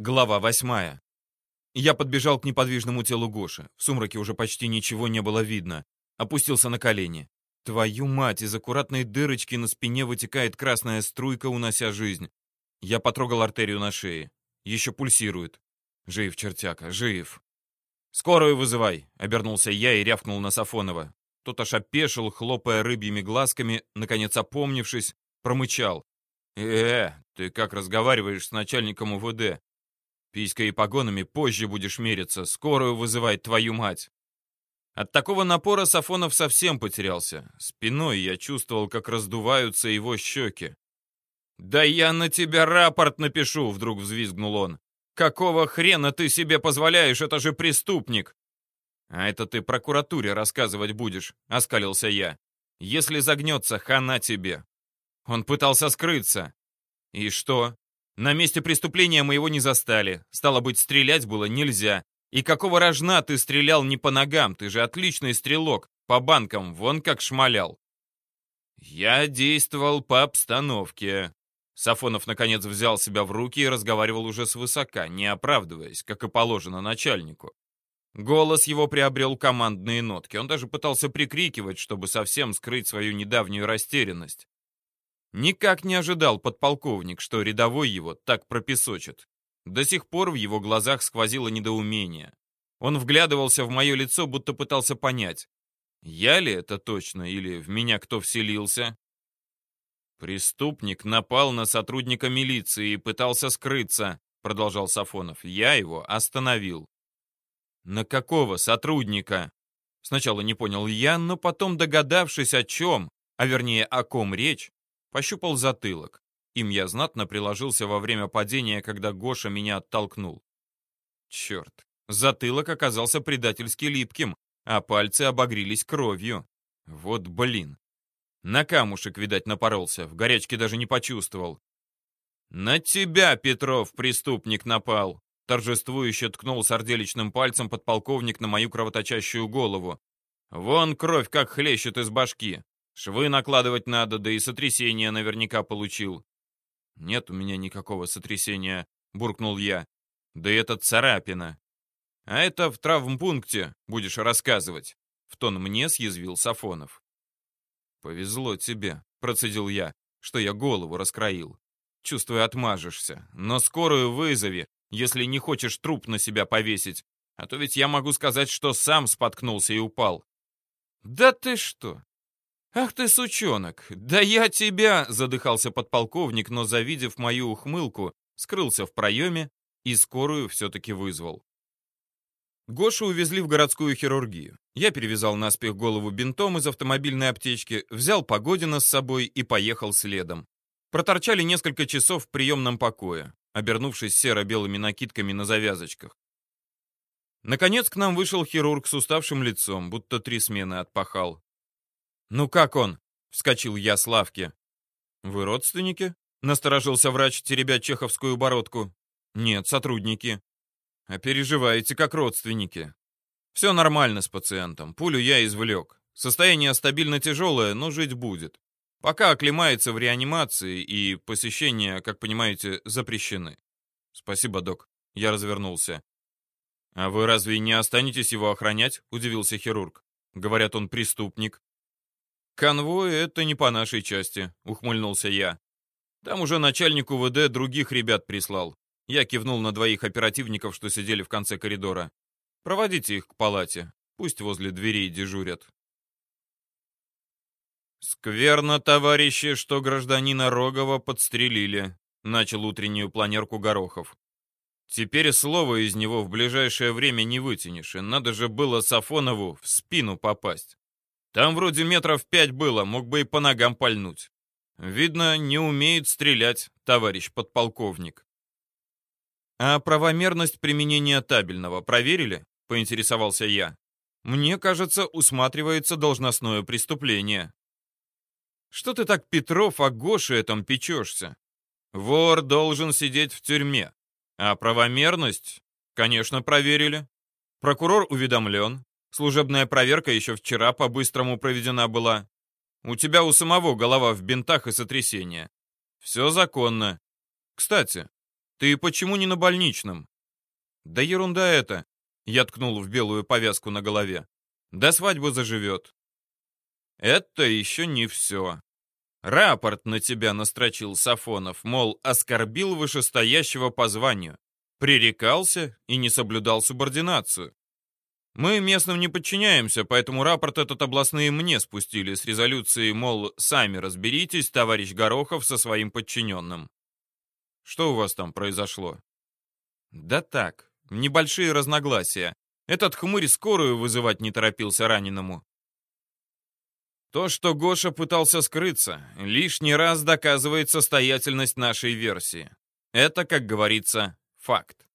Глава восьмая. Я подбежал к неподвижному телу Гоши. В сумраке уже почти ничего не было видно. Опустился на колени. Твою мать, из аккуратной дырочки на спине вытекает красная струйка, унося жизнь. Я потрогал артерию на шее. Еще пульсирует. Жив, чертяка, жив. «Скорую вызывай!» — обернулся я и рявкнул на Сафонова. Тот аж опешил, хлопая рыбьими глазками, наконец опомнившись, промычал. «Э, ты как разговариваешь с начальником УВД? Писькой и погонами позже будешь мериться, скорую вызывать твою мать!» От такого напора Сафонов совсем потерялся. Спиной я чувствовал, как раздуваются его щеки. «Да я на тебя рапорт напишу!» — вдруг взвизгнул он. «Какого хрена ты себе позволяешь? Это же преступник!» «А это ты прокуратуре рассказывать будешь», — оскалился я. «Если загнется, хана тебе». Он пытался скрыться. И что? На месте преступления мы его не застали. Стало быть, стрелять было нельзя. И какого рожна ты стрелял не по ногам? Ты же отличный стрелок. По банкам, вон как шмалял. Я действовал по обстановке. Сафонов, наконец, взял себя в руки и разговаривал уже свысока, не оправдываясь, как и положено начальнику. Голос его приобрел командные нотки. Он даже пытался прикрикивать, чтобы совсем скрыть свою недавнюю растерянность. Никак не ожидал подполковник, что рядовой его так пропесочит. До сих пор в его глазах сквозило недоумение. Он вглядывался в мое лицо, будто пытался понять, я ли это точно или в меня кто вселился? «Преступник напал на сотрудника милиции и пытался скрыться», — продолжал Сафонов. «Я его остановил». «На какого сотрудника?» Сначала не понял я, но потом, догадавшись о чем, а вернее о ком речь, пощупал затылок. Им я знатно приложился во время падения, когда Гоша меня оттолкнул. Черт, затылок оказался предательски липким, а пальцы обогрелись кровью. Вот блин. На камушек, видать, напоролся, в горячке даже не почувствовал. «На тебя, Петров, преступник напал!» Торжествующе ткнул сарделичным пальцем подполковник на мою кровоточащую голову. «Вон кровь как хлещет из башки. Швы накладывать надо, да и сотрясение наверняка получил». «Нет у меня никакого сотрясения», — буркнул я. «Да это царапина». «А это в травмпункте будешь рассказывать», — в тон мне съязвил Сафонов. «Повезло тебе», — процедил я, что я голову раскроил. Чувствую, отмажешься. Но скорую вызови, если не хочешь труп на себя повесить. А то ведь я могу сказать, что сам споткнулся и упал. Да ты что? Ах ты, сучонок! Да я тебя! Задыхался подполковник, но, завидев мою ухмылку, скрылся в проеме и скорую все-таки вызвал. Гошу увезли в городскую хирургию. Я перевязал наспех голову бинтом из автомобильной аптечки, взял Погодина с собой и поехал следом. Проторчали несколько часов в приемном покое, обернувшись серо-белыми накидками на завязочках. Наконец к нам вышел хирург с уставшим лицом, будто три смены отпахал. «Ну как он?» — вскочил я с лавки. «Вы родственники?» — насторожился врач, теребя чеховскую бородку. «Нет, сотрудники». А переживаете как родственники. Все нормально с пациентом. Пулю я извлек. Состояние стабильно тяжелое, но жить будет. Пока оклемается в реанимации, и посещения, как понимаете, запрещены. Спасибо, док. Я развернулся. А вы разве не останетесь его охранять? Удивился хирург. Говорят, он преступник. Конвой — это не по нашей части, ухмыльнулся я. Там уже начальник УВД других ребят прислал. Я кивнул на двоих оперативников, что сидели в конце коридора. «Проводите их к палате. Пусть возле дверей дежурят». «Скверно, товарищи, что гражданина Рогова подстрелили», — начал утреннюю планерку Горохов. «Теперь слова из него в ближайшее время не вытянешь, и надо же было Сафонову в спину попасть. Там вроде метров пять было, мог бы и по ногам пальнуть. Видно, не умеет стрелять, товарищ подполковник». «А правомерность применения табельного проверили?» — поинтересовался я. «Мне кажется, усматривается должностное преступление». «Что ты так, Петров, о Гоше этом печешься? Вор должен сидеть в тюрьме. А правомерность, конечно, проверили. Прокурор уведомлен. Служебная проверка еще вчера по-быстрому проведена была. У тебя у самого голова в бинтах и сотрясение. Все законно. Кстати, Ты почему не на больничном? Да ерунда это. Я ткнул в белую повязку на голове. До свадьбы заживет. Это еще не все. Рапорт на тебя настрочил Сафонов, мол, оскорбил вышестоящего по званию, пререкался и не соблюдал субординацию. Мы местным не подчиняемся, поэтому рапорт этот областные мне спустили с резолюцией, мол, сами разберитесь, товарищ Горохов, со своим подчиненным. Что у вас там произошло? Да так, небольшие разногласия. Этот хмырь скорую вызывать не торопился раненому. То, что Гоша пытался скрыться, лишний раз доказывает состоятельность нашей версии. Это, как говорится, факт.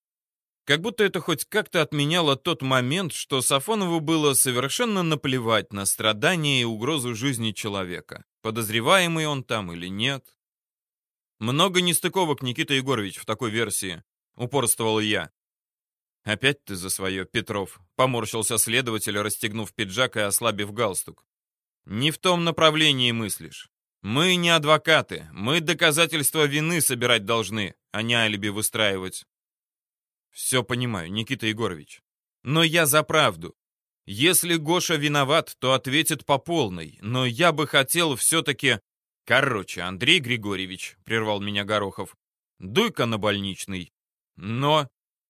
Как будто это хоть как-то отменяло тот момент, что Сафонову было совершенно наплевать на страдания и угрозу жизни человека. Подозреваемый он там или нет. Много нестыковок, Никита Егорович, в такой версии. Упорствовал я. Опять ты за свое, Петров. Поморщился следователь, расстегнув пиджак и ослабив галстук. Не в том направлении мыслишь. Мы не адвокаты, мы доказательства вины собирать должны, а не алиби выстраивать. Все понимаю, Никита Егорович. Но я за правду. Если Гоша виноват, то ответит по полной. Но я бы хотел все-таки... Короче, Андрей Григорьевич, прервал меня Горохов, дуй-ка на больничный. Но...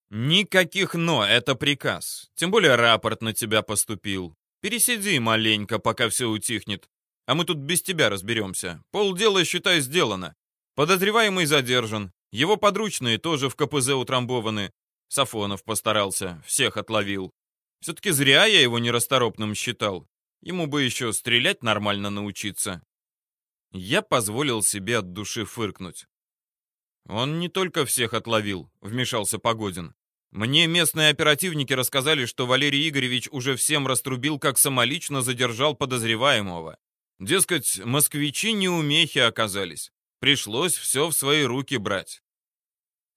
Никаких «но», это приказ. Тем более рапорт на тебя поступил. Пересиди маленько, пока все утихнет. А мы тут без тебя разберемся. Полдела, считай, сделано. Подозреваемый задержан. Его подручные тоже в КПЗ утрамбованы. Сафонов постарался, всех отловил. Все-таки зря я его нерасторопным считал. Ему бы еще стрелять нормально научиться. Я позволил себе от души фыркнуть. Он не только всех отловил, вмешался Погодин. Мне местные оперативники рассказали, что Валерий Игоревич уже всем раструбил, как самолично задержал подозреваемого. Дескать, москвичи неумехи оказались. Пришлось все в свои руки брать.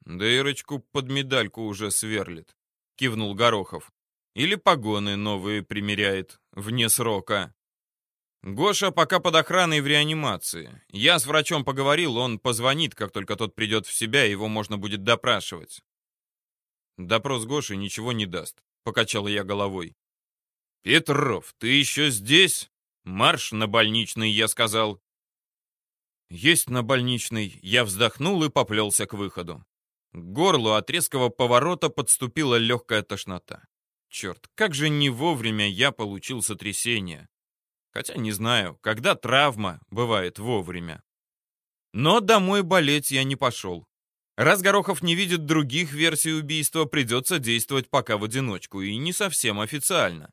Да Ирочку под медальку уже сверлит, кивнул Горохов. Или погоны новые примеряет, вне срока. Гоша пока под охраной в реанимации. Я с врачом поговорил, он позвонит, как только тот придет в себя, его можно будет допрашивать. Допрос Гоши ничего не даст, покачал я головой. Петров, ты еще здесь? Марш на больничный, я сказал. Есть на больничный. Я вздохнул и поплелся к выходу. К горлу от резкого поворота подступила легкая тошнота. Черт, как же не вовремя я получил сотрясение. Хотя не знаю, когда травма бывает вовремя. Но домой болеть я не пошел. Раз Горохов не видит других версий убийства, придется действовать пока в одиночку и не совсем официально.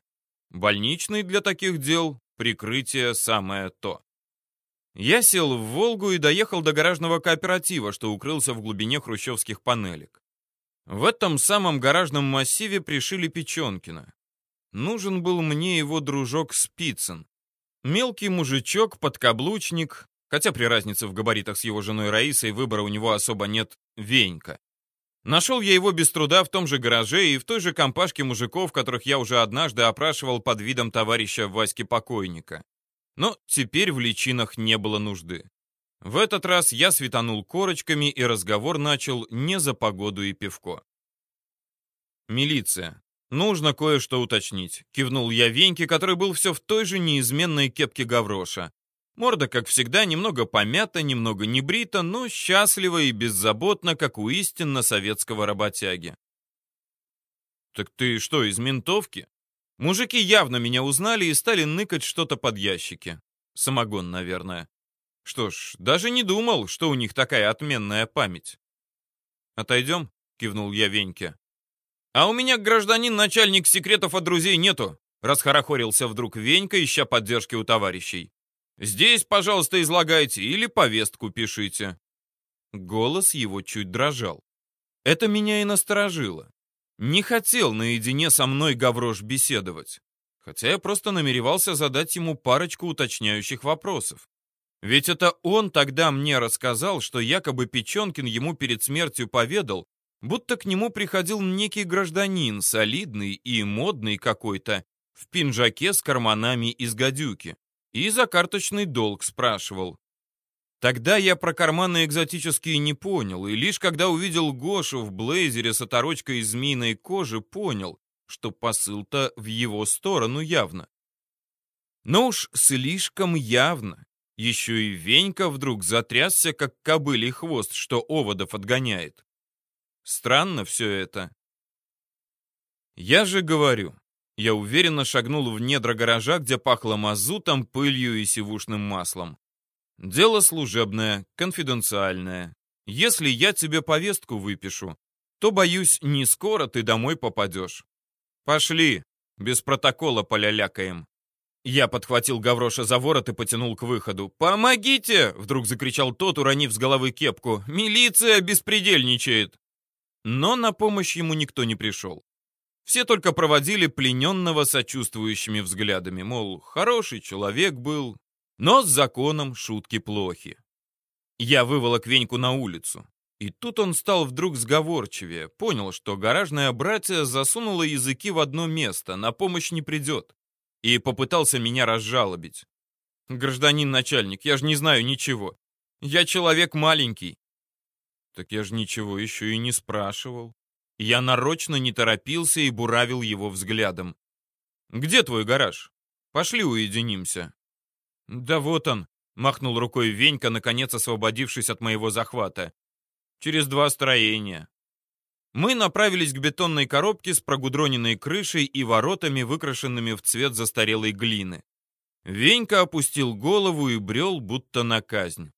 Больничный для таких дел — прикрытие самое то. Я сел в «Волгу» и доехал до гаражного кооператива, что укрылся в глубине хрущевских панелек. В этом самом гаражном массиве пришили Печенкина. Нужен был мне его дружок Спицын. Мелкий мужичок, подкаблучник, хотя при разнице в габаритах с его женой Раисой выбора у него особо нет, Венька. Нашел я его без труда в том же гараже и в той же компашке мужиков, которых я уже однажды опрашивал под видом товарища Васьки Покойника. Но теперь в личинах не было нужды. В этот раз я светанул корочками, и разговор начал не за погоду и пивко. «Милиция. Нужно кое-что уточнить», — кивнул я Веньке, который был все в той же неизменной кепке Гавроша. Морда, как всегда, немного помята, немного небрита, но счастлива и беззаботна, как у истинно советского работяги. «Так ты что, из ментовки?» Мужики явно меня узнали и стали ныкать что-то под ящики. Самогон, наверное. Что ж, даже не думал, что у них такая отменная память. «Отойдем?» — кивнул я Веньке. «А у меня, гражданин, начальник секретов от друзей нету», — расхорохорился вдруг Венька, ища поддержки у товарищей. «Здесь, пожалуйста, излагайте или повестку пишите». Голос его чуть дрожал. Это меня и насторожило. Не хотел наедине со мной Гаврош беседовать, хотя я просто намеревался задать ему парочку уточняющих вопросов. Ведь это он тогда мне рассказал, что якобы Печенкин ему перед смертью поведал, будто к нему приходил некий гражданин, солидный и модный какой-то, в пинжаке с карманами из гадюки, и за карточный долг спрашивал. Тогда я про карманы экзотические не понял, и лишь когда увидел Гошу в блейзере с оторочкой из змеиной кожи, понял, что посыл-то в его сторону явно. Но уж слишком явно. Еще и Венька вдруг затрясся, как кобылий хвост, что оводов отгоняет. Странно все это. Я же говорю, я уверенно шагнул в недра гаража, где пахло мазутом, пылью и сивушным маслом. Дело служебное, конфиденциальное. Если я тебе повестку выпишу, то, боюсь, не скоро ты домой попадешь. Пошли, без протокола полялякаем. Я подхватил Гавроша за ворот и потянул к выходу. «Помогите!» — вдруг закричал тот, уронив с головы кепку. «Милиция беспредельничает!» Но на помощь ему никто не пришел. Все только проводили плененного сочувствующими взглядами, мол, хороший человек был, но с законом шутки плохи. Я выволок Веньку на улицу. И тут он стал вдруг сговорчивее, понял, что гаражная братья засунула языки в одно место, на помощь не придет, и попытался меня разжалобить. «Гражданин начальник, я же не знаю ничего. Я человек маленький». «Так я же ничего еще и не спрашивал». Я нарочно не торопился и буравил его взглядом. «Где твой гараж? Пошли уединимся». «Да вот он», — махнул рукой Венька, наконец освободившись от моего захвата. «Через два строения». Мы направились к бетонной коробке с прогудроненной крышей и воротами, выкрашенными в цвет застарелой глины. Венька опустил голову и брел, будто на казнь.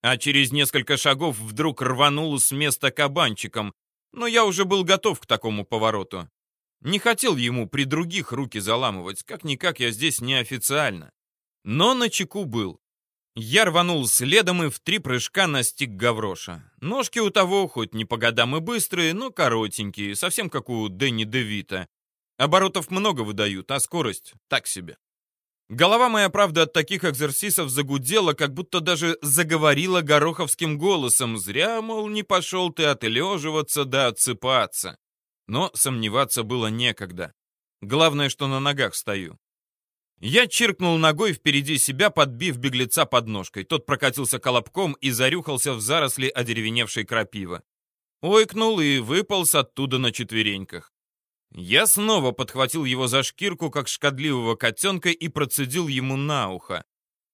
А через несколько шагов вдруг рванул с места кабанчиком, но я уже был готов к такому повороту. Не хотел ему при других руки заламывать, как-никак я здесь неофициально. Но на чеку был. Я рванул следом и в три прыжка настиг Гавроша. Ножки у того, хоть не по годам и быстрые, но коротенькие, совсем как у Дэнни Девита. Оборотов много выдают, а скорость так себе. Голова моя, правда, от таких экзерсисов загудела, как будто даже заговорила гороховским голосом. Зря, мол, не пошел ты отлеживаться да отсыпаться. Но сомневаться было некогда. Главное, что на ногах стою. Я чиркнул ногой впереди себя, подбив беглеца подножкой. Тот прокатился колобком и зарюхался в заросли одеревеневшей крапивы. Ойкнул и выполз оттуда на четвереньках. Я снова подхватил его за шкирку, как шкодливого котенка, и процедил ему на ухо.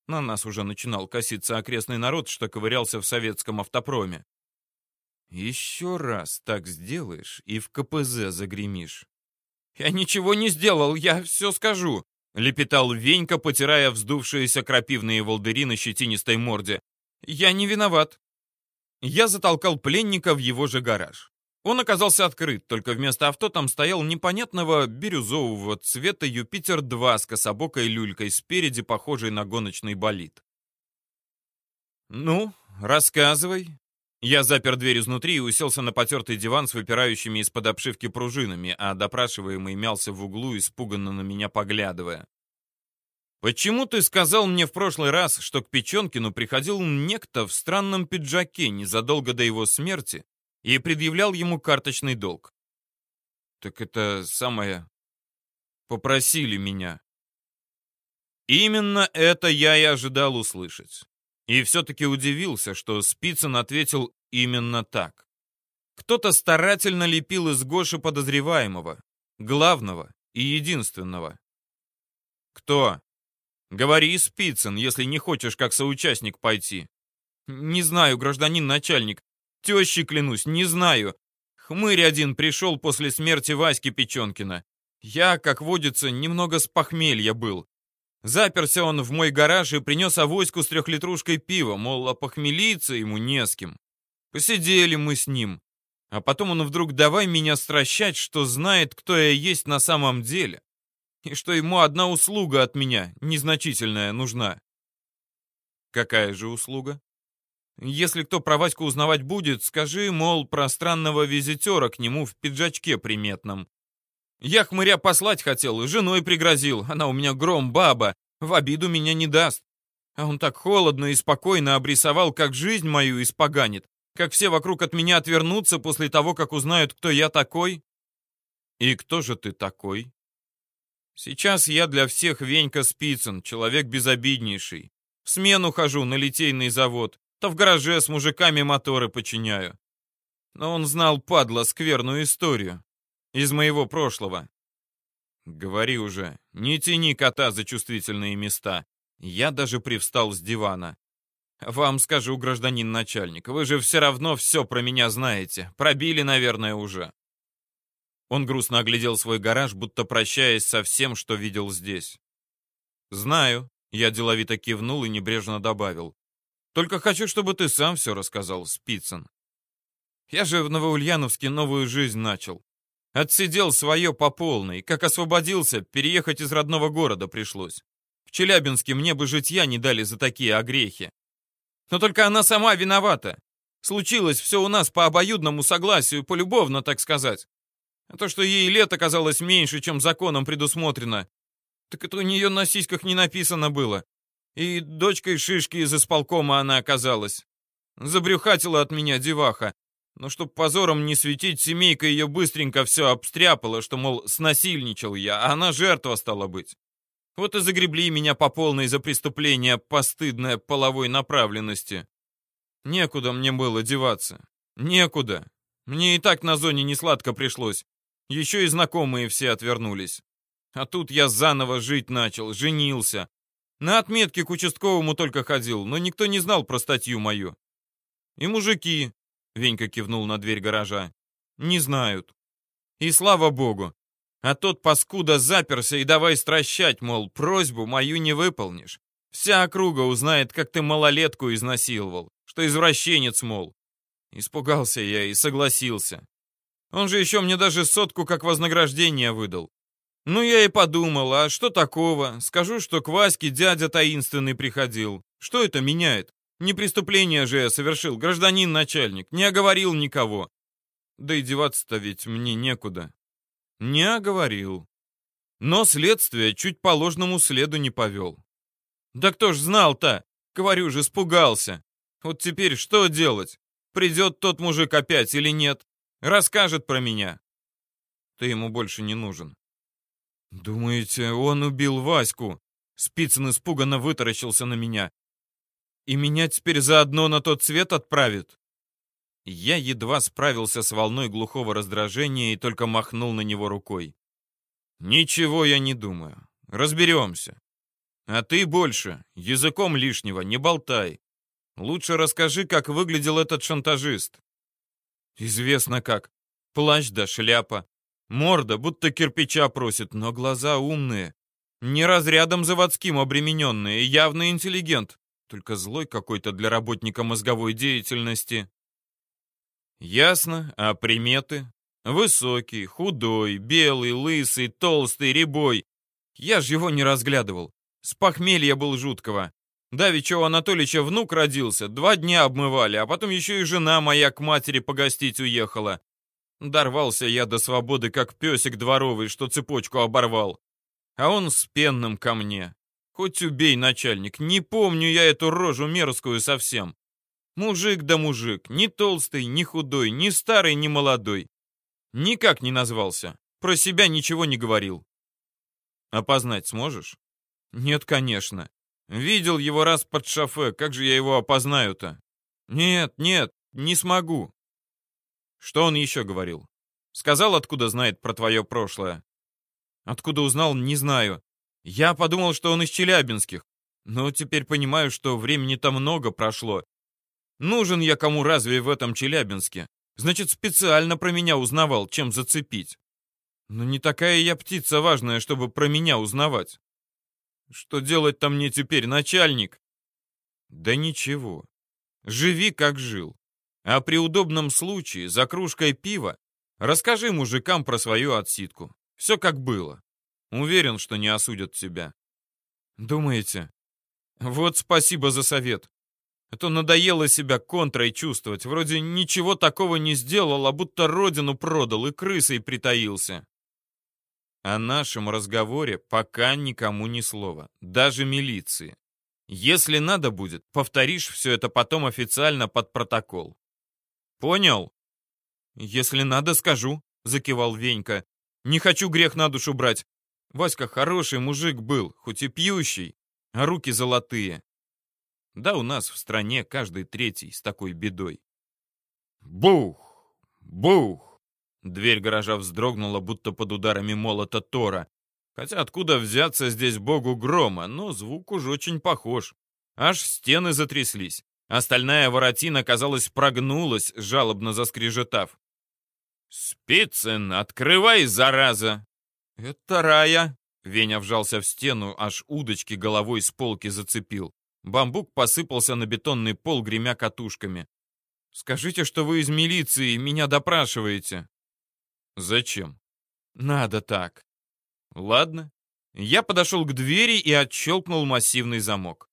На нас уже начинал коситься окрестный народ, что ковырялся в советском автопроме. Еще раз так сделаешь и в КПЗ загремишь. Я ничего не сделал, я все скажу. Лепетал Венька, потирая вздувшиеся крапивные волдыри на щетинистой морде. «Я не виноват». Я затолкал пленника в его же гараж. Он оказался открыт, только вместо авто там стоял непонятного бирюзового цвета Юпитер-2 с кособокой люлькой спереди, похожей на гоночный болид. «Ну, рассказывай». Я запер дверь изнутри и уселся на потертый диван с выпирающими из-под обшивки пружинами, а допрашиваемый мялся в углу, испуганно на меня поглядывая. «Почему ты сказал мне в прошлый раз, что к Печенкину приходил некто в странном пиджаке незадолго до его смерти и предъявлял ему карточный долг?» «Так это самое... Попросили меня». Именно это я и ожидал услышать. И все-таки удивился, что Спицын ответил именно так. Кто-то старательно лепил из Гоши подозреваемого, главного и единственного. Кто? Говори, Спицын, если не хочешь как соучастник пойти. Не знаю, гражданин начальник. Тещи клянусь, не знаю. Хмырь один пришел после смерти Васьки Печенкина. Я, как водится, немного с похмелья был. Заперся он в мой гараж и принес авоську с трехлитрушкой пива, мол, опохмелиться ему не с кем. Посидели мы с ним. А потом он вдруг давай меня стращать, что знает, кто я есть на самом деле. И что ему одна услуга от меня, незначительная, нужна. Какая же услуга? Если кто про Ваську узнавать будет, скажи, мол, про странного визитера к нему в пиджачке приметном. Я хмыря послать хотел, женой пригрозил. Она у меня гром баба, в обиду меня не даст. А он так холодно и спокойно обрисовал, как жизнь мою испоганит, как все вокруг от меня отвернутся после того, как узнают, кто я такой. И кто же ты такой? Сейчас я для всех Венька Спицын, человек безобиднейший. В смену хожу на литейный завод, то в гараже с мужиками моторы починяю. Но он знал, падла, скверную историю. Из моего прошлого. Говори уже, не тяни кота за чувствительные места. Я даже привстал с дивана. Вам скажу, гражданин начальник, вы же все равно все про меня знаете. Пробили, наверное, уже. Он грустно оглядел свой гараж, будто прощаясь со всем, что видел здесь. «Знаю», — я деловито кивнул и небрежно добавил. «Только хочу, чтобы ты сам все рассказал, Спицын. Я же в Новоульяновске новую жизнь начал. Отсидел свое по полной. Как освободился, переехать из родного города пришлось. В Челябинске мне бы житья не дали за такие огрехи. Но только она сама виновата. Случилось все у нас по обоюдному согласию, полюбовно, так сказать. А то, что ей лет оказалось меньше, чем законом предусмотрено, так это у нее на сиськах не написано было. И дочкой шишки из исполкома она оказалась. Забрюхатила от меня деваха. Но чтоб позором не светить, семейка ее быстренько все обстряпала, что, мол, снасильничал я, а она жертва стала быть. Вот и загребли меня по полной за преступление постыдной половой направленности. Некуда мне было деваться. Некуда. Мне и так на зоне не сладко пришлось. Еще и знакомые все отвернулись. А тут я заново жить начал, женился. На отметке к участковому только ходил, но никто не знал про статью мою. И мужики, Венька кивнул на дверь гаража, не знают. И слава богу, а тот паскуда заперся и давай стращать, мол, просьбу мою не выполнишь. Вся округа узнает, как ты малолетку изнасиловал, что извращенец, мол. Испугался я и согласился. Он же еще мне даже сотку как вознаграждение выдал. Ну, я и подумал, а что такого? Скажу, что к Ваське дядя таинственный приходил. Что это меняет? Не преступление же я совершил, гражданин-начальник, не оговорил никого. Да и деваться-то ведь мне некуда. Не оговорил. Но следствие чуть по ложному следу не повел. Да кто ж знал-то? Говорю же, испугался. Вот теперь что делать? Придет тот мужик опять или нет? Расскажет про меня. Ты ему больше не нужен. Думаете, он убил Ваську? Спицын испуганно вытаращился на меня. И меня теперь заодно на тот свет отправит? Я едва справился с волной глухого раздражения и только махнул на него рукой. «Ничего я не думаю. Разберемся. А ты больше, языком лишнего, не болтай. Лучше расскажи, как выглядел этот шантажист». «Известно как. Плащ да шляпа. Морда, будто кирпича просит, но глаза умные. Не разрядом заводским обремененные, явно интеллигент, только злой какой-то для работника мозговой деятельности. Ясно, а приметы? Высокий, худой, белый, лысый, толстый, рябой. Я ж его не разглядывал. С похмелья был жуткого. Давича у Анатолича внук родился, два дня обмывали, а потом еще и жена моя к матери погостить уехала. Дорвался я до свободы, как песик дворовый, что цепочку оборвал. А он с пенным ко мне. Хоть убей, начальник, не помню я эту рожу мерзкую совсем. Мужик да мужик, ни толстый, ни худой, ни старый, ни молодой. Никак не назвался. Про себя ничего не говорил. Опознать сможешь? Нет, конечно. Видел его раз под шофе, как же я его опознаю-то? Нет, нет, не смогу. Что он еще говорил? Сказал, откуда знает про твое прошлое? Откуда узнал, не знаю. Я подумал, что он из Челябинских. Но теперь понимаю, что времени-то много прошло, Нужен я кому разве в этом Челябинске? Значит, специально про меня узнавал, чем зацепить. Но не такая я птица важная, чтобы про меня узнавать. Что делать-то мне теперь, начальник? Да ничего. Живи, как жил. А при удобном случае, за кружкой пива, расскажи мужикам про свою отсидку. Все как было. Уверен, что не осудят тебя. Думаете? Вот спасибо за совет. А то надоело себя контрой чувствовать. Вроде ничего такого не сделал, а будто родину продал и крысой притаился. О нашем разговоре пока никому ни слова, даже милиции. Если надо будет, повторишь все это потом официально под протокол. Понял? Если надо, скажу, закивал Венька. Не хочу грех на душу брать. Васька хороший мужик был, хоть и пьющий, а руки золотые. Да у нас в стране каждый третий с такой бедой. Бух! Бух! Дверь гаража вздрогнула, будто под ударами молота Тора. Хотя откуда взяться здесь богу грома, но звук уж очень похож. Аж стены затряслись. Остальная воротина, казалось, прогнулась, жалобно заскрежетав. «Спицын, открывай, зараза!» «Это рая!» Веня вжался в стену, аж удочки головой с полки зацепил. Бамбук посыпался на бетонный пол, гремя катушками. «Скажите, что вы из милиции, меня допрашиваете». «Зачем?» «Надо так». «Ладно». Я подошел к двери и отщелкнул массивный замок.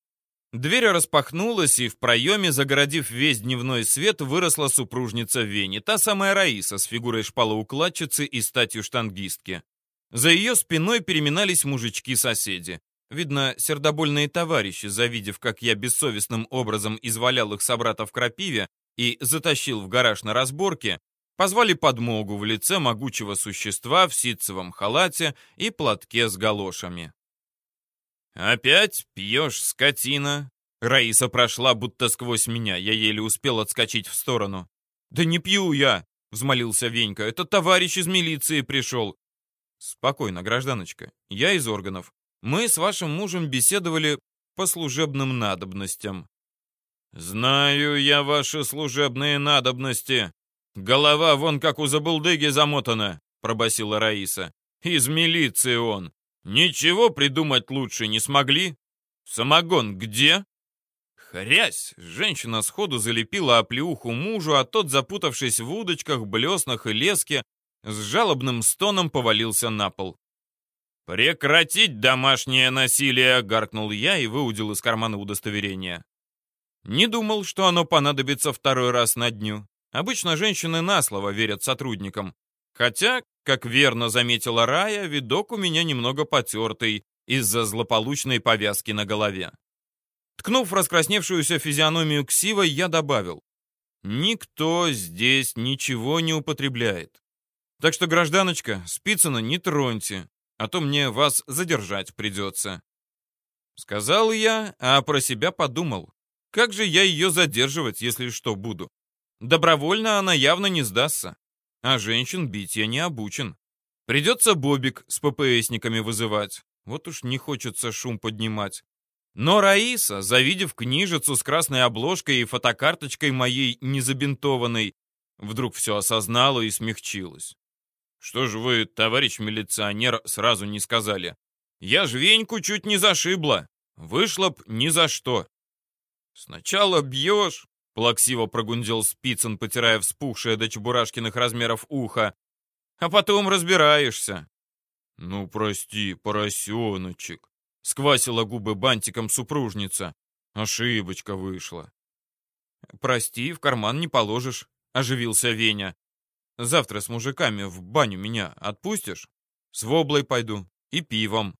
Дверь распахнулась, и в проеме, загородив весь дневной свет, выросла супружница Вени, та самая Раиса с фигурой шпалоукладчицы и статью штангистки. За ее спиной переминались мужички-соседи. Видно, сердобольные товарищи, завидев, как я бессовестным образом извалял их собрата в крапиве и затащил в гараж на разборке, позвали подмогу в лице могучего существа в ситцевом халате и платке с галошами. «Опять пьешь, скотина?» Раиса прошла будто сквозь меня, я еле успел отскочить в сторону. «Да не пью я!» — взмолился Венька. «Это товарищ из милиции пришел». «Спокойно, гражданочка. Я из органов. Мы с вашим мужем беседовали по служебным надобностям». «Знаю я ваши служебные надобности. Голова вон как у забулдыги замотана», — пробасила Раиса. «Из милиции он. Ничего придумать лучше не смогли? Самогон где? Хрясь! Женщина сходу залепила оплеуху мужу, а тот, запутавшись в удочках, блеснах и леске, с жалобным стоном повалился на пол. «Прекратить домашнее насилие!» — гаркнул я и выудил из кармана удостоверение. Не думал, что оно понадобится второй раз на дню. Обычно женщины на слово верят сотрудникам. Хотя, как верно заметила Рая, видок у меня немного потертый из-за злополучной повязки на голове. Ткнув раскрасневшуюся физиономию ксива, я добавил. Никто здесь ничего не употребляет. Так что, гражданочка, Спицына не троньте, а то мне вас задержать придется. Сказал я, а про себя подумал. Как же я ее задерживать, если что буду? Добровольно она явно не сдастся. А женщин бить я не обучен. Придется Бобик с ППСниками вызывать. Вот уж не хочется шум поднимать. Но Раиса, завидев книжицу с красной обложкой и фотокарточкой моей незабинтованной, вдруг все осознала и смягчилась. «Что же вы, товарищ милиционер, сразу не сказали? Я ж Веньку чуть не зашибла. Вышла б ни за что». «Сначала бьешь, Плаксиво прогундел Спицын, потирая вспухшее до чебурашкиных размеров ухо. «А потом разбираешься». «Ну, прости, поросеночек», — сквасила губы бантиком супружница. «Ошибочка вышла». «Прости, в карман не положишь», — оживился Веня. «Завтра с мужиками в баню меня отпустишь? С воблой пойду и пивом».